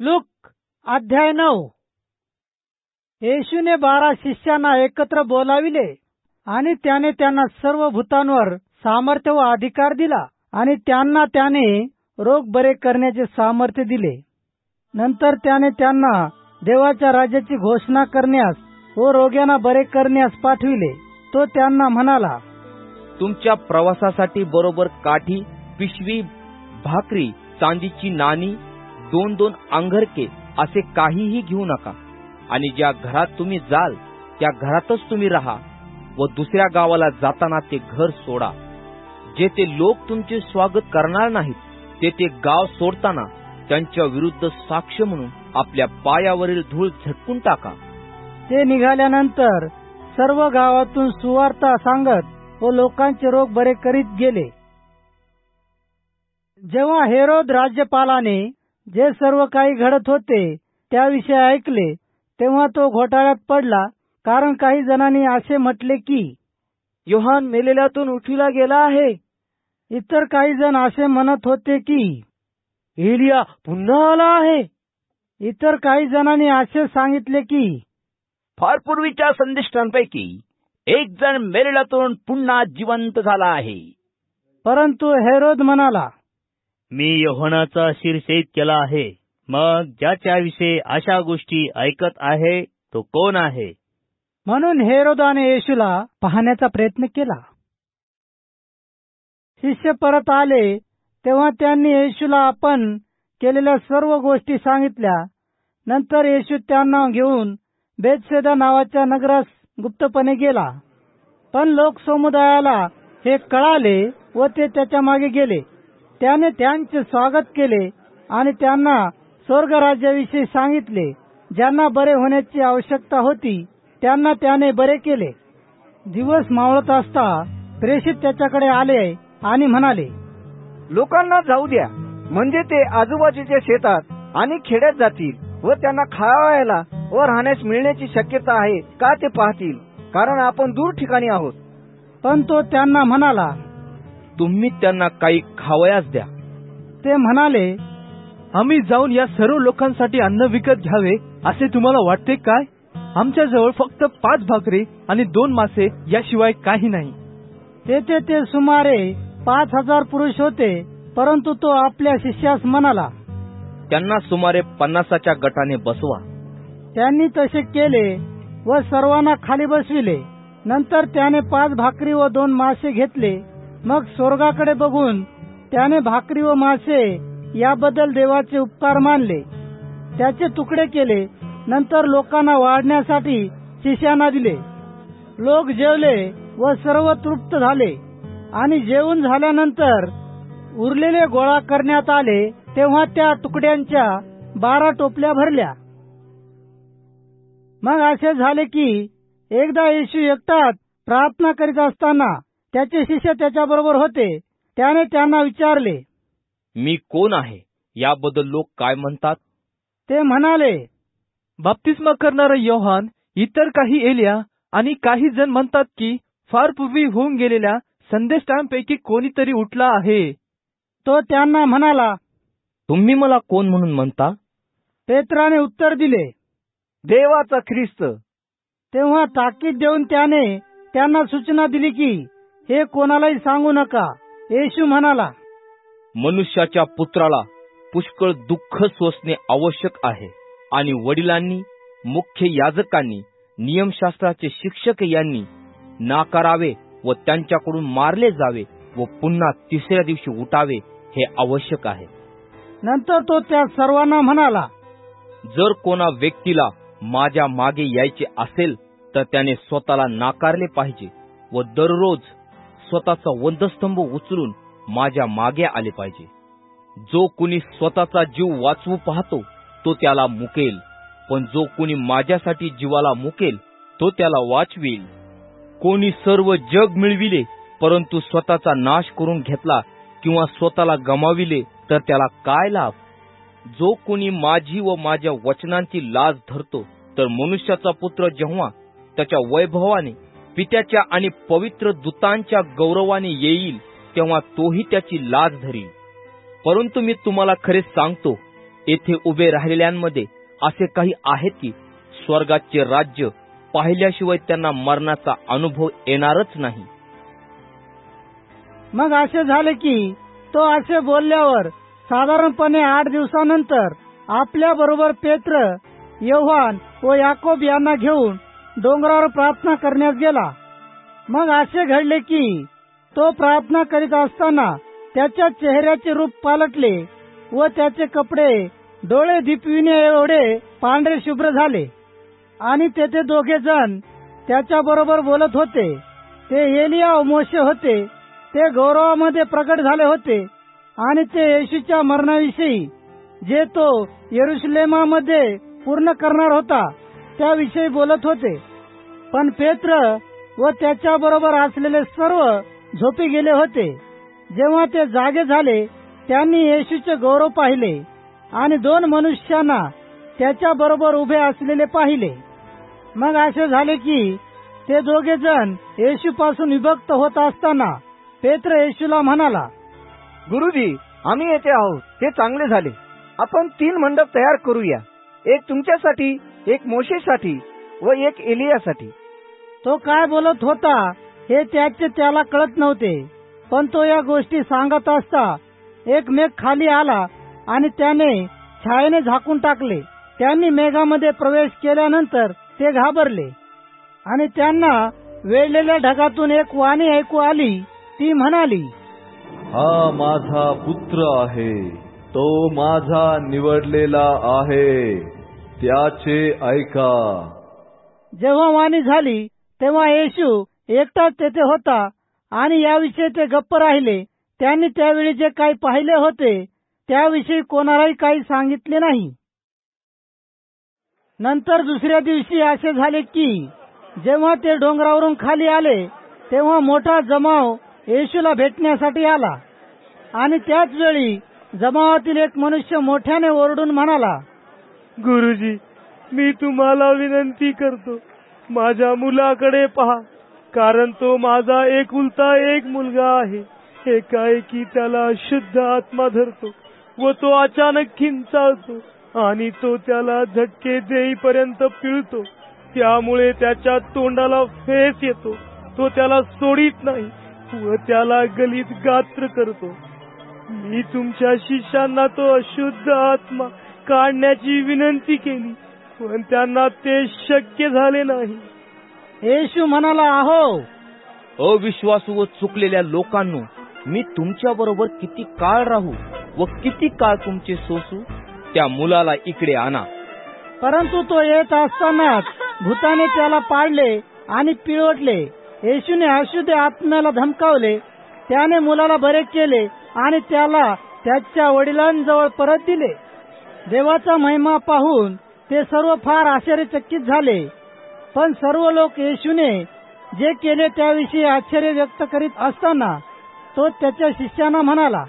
Look अध्याय नऊ. येशूने बारा शिष्यांना एकत्र बोलाविले आणि त्याने त्यांना सर्व भूतांवर सामर्थ्य व अधिकार दिला आणि त्यांना त्याने रोग बरे करण्याचे सामर्थ्य दिले. नंतर त्याने त्यांना देवाच्या राज्याची घोषणा करण्यास व रोग्यांना बरे करण्यास पाठविले. तो त्यांना म्हणाला तुमच्या प्रवासासाठी बरोबर काठी पिशवी भाकरी चांदीची नाणी दोन दोन अंगरके असे काहीही घेऊ नका. आणि ज्या घरात तुम्ही जाल त्या घरातच तुम्ही राहा व दुसऱ्या गावाला जाताना ते घर सोडा. जेथे लोक तुमचे स्वागत करणार नाहीत ते ते गाव सोडताना त्यांच्या विरुद्ध साक्ष म्हणून आपल्या पायावरील धूळ झटकून टाका. ते निघाल्यानंतर सर्व गावातून सुवार्ता सांगत व लोकांचे रोग बरे करीत गेले. जेव्हा हेरोद राज्यपालाने जे सर्व काही घडत होते त्याविषयी ऐकले तेव्हा तो घोटाळ्यात पडला कारण काही जणांनी असे म्हटले की योहान मेलेल्यातून उठविला गेला आहे. इतर काही जण असे म्हणत होते की एलिया पुन्हा आला आहे. इतर काही जणांनी असे सांगितले की फार पूर्वीच्या संदिष्टांपैकी एक जण मेलेल्यातून पुन्हा जिवंत झाला आहे. परंतु हेरोद म्हणाला मी योहनाचा शिरसेद केला आहे. मग ज्याच्याविषयी अशा गोष्टी ऐकत आहे तो कोण आहे? म्हणून हेरोदाने येशूला पाहण्याचा प्रयत्न केला. शिष्य परत आले तेव्हा त्यांनी येशूला आपण केलेल्या सर्व गोष्टी सांगितल्या. नंतर येशू त्यांना घेऊन बेदसेदा नावाच्या नगरास गुप्तपणे गेला. पण लोक समुदायाला हे कळाले व ते त्याच्यामागे गेले. त्याने त्यांचे स्वागत केले आणि त्यांना स्वर्ग राज्याविषयी सांगितले. ज्यांना बरे होण्याची आवश्यकता होती त्यांना त्याने बरे केले. दिवस मावळत असता प्रेषित त्याच्याकडे आले आणि म्हणाले लोकांना जाऊ द्या. म्हणजे ते आजूबाजूच्या शेतात आणि खेड्यात जातील व त्यांना खावायला व राहण्यास मिळण्याची शक्यता आहे का ते पाहतील. कारण आपण दूर ठिकाणी आहोत. पण तो त्यांना म्हणाला तुम्ही त्यांना काही खावयास द्या. ते म्हणाले आम्ही जाऊन या सर्व लोकांसाठी अन्न विकत घ्यावे असे तुम्हाला वाटते काय? आमच्याजवळ फक्त पाच भाकरी आणि दोन मासे याशिवाय काही नाही. तेथे ते सुमारे पाच हजार पुरुष होते परंतु तो आपल्या शिष्यास म्हणाला त्यांना सुमारे पन्नासाच्या गटाने बसवा. त्यांनी तसे केले व सर्वांना खाली बसविले. नंतर त्याने पाच भाकरी व दोन मासे घेतले. मग स्वर्गाकडे बघून त्याने भाकरी व मासे याबद्दल देवाचे उपकार मानले. त्याचे तुकडे केले नंतर लोकांना वाढण्यासाठी शिष्यांना दिले. लोक जेवले व सर्व तृप्त झाले आणि जेवून झाल्यानंतर उरलेले गोळा करण्यात आले तेव्हा त्या तुकड्यांच्या बारा टोपल्या भरल्या. मग असे झाले की एकदा येशू एकटाच प्रार्थना करीत असताना त्याचे शिष्य त्याच्याबरोबर होते. त्याने त्यांना विचारले मी कोण आहे? याबद्दल लोक काय म्हणतात? ते म्हणाले बाप्तिस्मा करणारा योहान इतर काही एलिया आणि काही जण म्हणतात की फार पूर्वी होऊन गेलेल्या संदेष्टांपैकी कोणीतरी उठला आहे. तो त्यांना म्हणाला तुम्ही मला कोण म्हणून म्हणता? पेत्राने उत्तर दिले देवाचा ख्रिस्त. तेव्हा ताकीद देऊन त्याने त्यांना सूचना दिली की हे कोणालाही सांगू नका. येशू म्हणाला मनुष्याच्या पुत्राला पुष्कळ दुःख सोसणे आवश्यक आहे. आणि वडिलांनी मुख्य याजकांनी नियमशास्त्राचे शिक्षक यांनी नाकारावे व त्यांच्याकडून मारले जावे व पुन्हा तिसऱ्या दिवशी उठावे हे आवश्यक आहे. नंतर तो त्या सर्वांना म्हणाला जर कोणा व्यक्तीला माझ्या मागे यायचे असेल तर त्याने स्वतःला नाकारले पाहिजे व दररोज स्वतःचा वंदस्तंभ उचलून माझ्या मागे आले पाहिजे. जो कुणी स्वतःचा जीव वाचवू पाहतो तो त्याला मुकेल. पण जो कुणी माझ्यासाठी जीवाला मुकेल तो त्याला वाचवेल. कोणी सर्व जग मिळविले परंतु स्वतःचा नाश करून घेतला किंवा स्वतःला गमाविले तर त्याला काय लाभ? जो कोणी माझी व माझ्या वचनांची लाज धरतो तर मनुष्याचा पुत्र जेव्हा त्याच्या वैभवाने पित्याच्या आणि पवित्र दूतांच्या गौरवाने येईल तेव्हा तोही त्याची लाज धरील. परंतु मी तुम्हाला खरे सांगतो येथे उभे राहिलेल्यांमध्ये असे काही आहेत की स्वर्गाचे राज्य पाहिल्याशिवाय त्यांना मरणाचा अनुभव येणारच नाही. मग असे झाले की तो असे बोलल्यावर साधारणपणे आठ दिवसानंतर आपल्या बरोबर पेत्र योहान व याकोब यांना घेऊन डोंगरावर प्रार्थना करण्यास गेला. मग असे घडले की तो प्रार्थना करीत असताना त्याच्या चेहऱ्याचे रूप पालटले व त्याचे कपडे डोळे दिपविणे एवढे पांढरे शुभ्र झाले. आणि तेथे दोघे जण त्याच्या बरोबर बोलत होते. ते एलिया मोशे होते. ते गौरवामध्ये प्रकट झाले होते. आणि ते येशूच्या मरणाविषयी जे तो येरुश्लेमामध्ये पूर्ण करणार होता त्याविषयी बोलत होते. पण पेत्र व त्याच्या बरोबर असलेले सर्व झोपी गेले होते. जेव्हा ते जागे झाले त्यांनी येशूचे गौरव पाहिले आणि दोन मनुष्यांना त्याच्या बरोबर उभे असलेले पाहिले. मग असे झाले की ते दोघे जण येशूपासून विभक्त होत असताना पेत्र येशूला म्हणाला गुरुजी आम्ही येथे आहोत. ते चांगले झाले. आपण तीन मंडप तयार करूया. एक तुमच्यासाठी एक मोशेसाठी व एक एलियासाठी. तो काय बोलत होता हे त्याचे त्याला कळत नव्हते पण तो या गोष्टी सांगत असता एक मेघ खाली आला आणि त्याने छायेने झाकून टाकले. त्यांनी मेघामध्ये प्रवेश केल्यानंतर ते घाबरले आणि त्यांना वेळलेल्या ढगातून एक वाणी ऐकू आली. ती म्हणाली हा माझा पुत्र आहे तो माझा निवडलेला आहे. त्याचे ऐका. जेव्हा वाणी झाली तेव्हा येशू एकटाच तेथे होता आणि याविषयी ते गप्प राहिले. त्यांनी त्यावेळी जे काही पाहिले होते त्याविषयी कोणालाही काही सांगितले नाही. नंतर दुसऱ्या दिवशी असे झाले की जेव्हा ते डोंगरावरून खाली आले तेव्हा मोठा जमाव येशूला भेटण्यासाठी आला. आणि त्याच वेळी जमावातील एक मनुष्य मोठ्याने ओरडून म्हणाला गुरुजी मी तुम्हाला विनंती करतो माझ्या मुलाकडे पहा कारण तो माझा एक उलता एक मुलगा आहे. एकाएकी त्याला शुद्ध आत्मा धरतो व तो अचानक खिंचाळतो आणि तो त्याला झटके देईपर्यंत पिळतो. त्यामुळे त्याच्या तोंडाला फेस येतो. तो त्याला सोडित नाही व त्याला गलित गात्र करतो. मी तुमच्या शिष्यांना तो अशुद्ध आत्मा काढण्याची विनंती केली पण त्यांना ते शक्य झाले नाही. येशू म्हणाला अहो अविश्वासू व चुकलेल्या लोकांनो मी तुमच्या बरोबर किती काळ राहू व किती काळ तुमचे सोसू? त्या मुलाला इकडे आणा. परंतु तो येत असतानाच भूताने त्याला पाडले आणि पिळवटले. येशूने अशुद्ध आत्म्याला धमकावले. त्याने मुलाला बरे केले आणि त्याला त्याच्या वडिलांजवळ परत दिले. देवाचा महिमा पाहून ते सर्व फार आश्चर्यचकित झाले. पण सर्व लोक येशूने जे केले त्याविषयी आश्चर्य व्यक्त करीत असताना तो त्याच्या शिष्यांना म्हणाला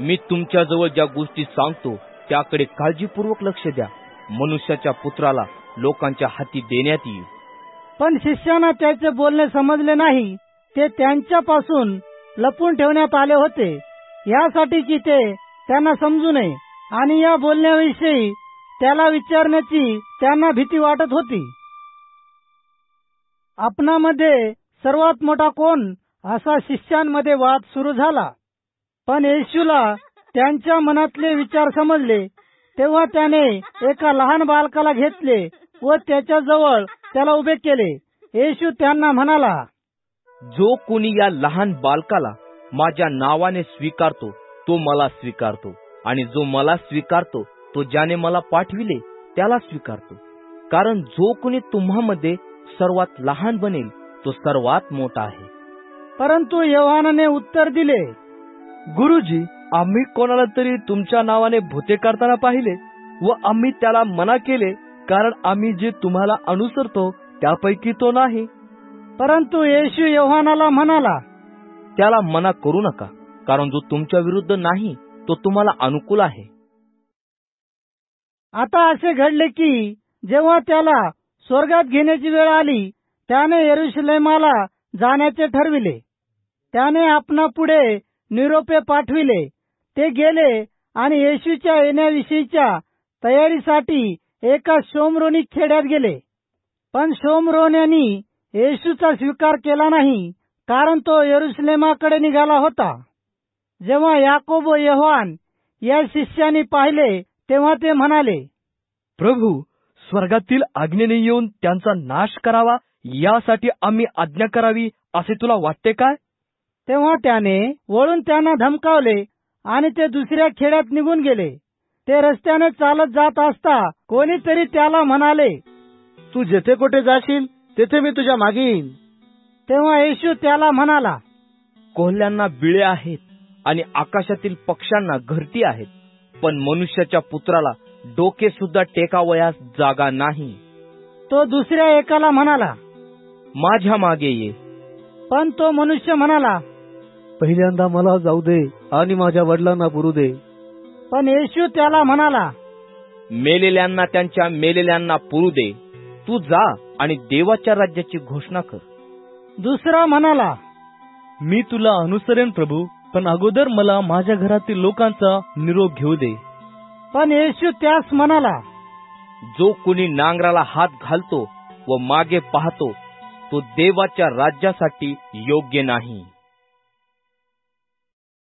मी तुमच्याजवळ ज्या गोष्टी सांगतो त्याकडे काळजीपूर्वक लक्ष द्या. मनुष्याच्या पुत्राला लोकांच्या हाती देण्यात येईल. पण शिष्यांना त्याचे बोलणे समजले नाही. ते त्यांच्यापासून लपून ठेवण्यात आले होते. यासाठी की ते त्यांना समजू नये. आणि या बोलण्याविषयी त्याला विचारण्याची त्यांना भीती वाटत होती. आपणामध्ये सर्वात मोठा कोण असा शिष्यांमध्ये वाद सुरू झाला. पण येशूला त्यांच्या मनातले विचार समजले. तेव्हा त्याने एका लहान बालकाला घेतले व त्याच्याजवळ त्याला उभे केले. येशू त्यांना म्हणाला जो कोणी या लहान बालकाला माझ्या नावाने स्वीकारतो तो मला स्वीकारतो. आणि जो मला स्वीकारतो तो ज्याने मला पाठविले त्याला स्वीकारतो. कारण जो कोणी तुम्हामध्ये सर्वात लहान बनेल तो सर्वात मोठा आहे. परंतु यव्हानाने उत्तर दिले गुरुजी आम्ही कोणाला तरी तुमच्या नावाने भूते करताना पाहिले व आम्ही त्याला मना केले कारण आम्ही जे तुम्हाला अनुसरतो त्यापैकी तो नाही. परंतु येशू यव्हानाला म्हणाला त्याला मना करू नका कारण जो तुमच्या विरुद्ध नाही तो तुम्हाला अनुकूल आहे. आता असे घडले की जेव्हा त्याला स्वर्गात घेण्याची वेळ आली त्याने येरुशलेमाला जाण्याचे ठरविले. त्याने आपणा पुढे निरोपे पाठविले. ते गेले आणि येशूच्या येण्याविषयीच्या तयारीसाठी एका शोमरोनी खेड्यात गेले. पण शोमरोन्यानी येशूचा स्वीकार केला नाही कारण तो यरुसलेमाकडे निघाला होता. जेव्हा याकोब व यहोवान या शिष्यानी पाहिले तेव्हा ते म्हणाले प्रभू स्वर्गातील आज्ञेने येऊन त्यांचा नाश करावा यासाठी आम्ही आज्ञा करावी असे तुला वाटते काय? तेव्हा त्याने वळून त्यांना धमकावले आणि ते दुसऱ्या खेड्यात निघून गेले. ते रस्त्याने चालत जात असता कोणीतरी त्याला म्हणाले तू जेथे कुठे जाशील तेथे मी तुझ्या मागे येईन तेव्हा येशू त्याला म्हणाला कोल्ह्यांना बिळे आहेत आणि आकाशातील पक्ष्यांना घरटी आहेत. पण मनुष्याच्या पुत्राला डोके सुद्धा टेकावयास जागा नाही. तो दुसऱ्या एकाला म्हणाला माझ्या मागे ये. पण तो मनुष्य म्हणाला पहिल्यांदा मला जाऊ दे आणि माझ्या वडिलांना पुरू दे. पण येशू त्याला म्हणाला मेलेल्यांना त्यांच्या मेलेल्यांना पुरू दे. तू जा आणि देवाच्या राज्याची घोषणा कर. दुसरा म्हणाला मी तुला अनुसरेन प्रभू. पण अगोदर मला माझ्या घरातील लोकांचा निरोप घेऊ दे. पण येशू त्यास म्हणाला जो कुणी नांगराला हात घालतो व मागे पाहतो तो देवाच्या राज्यासाठी योग्य नाही.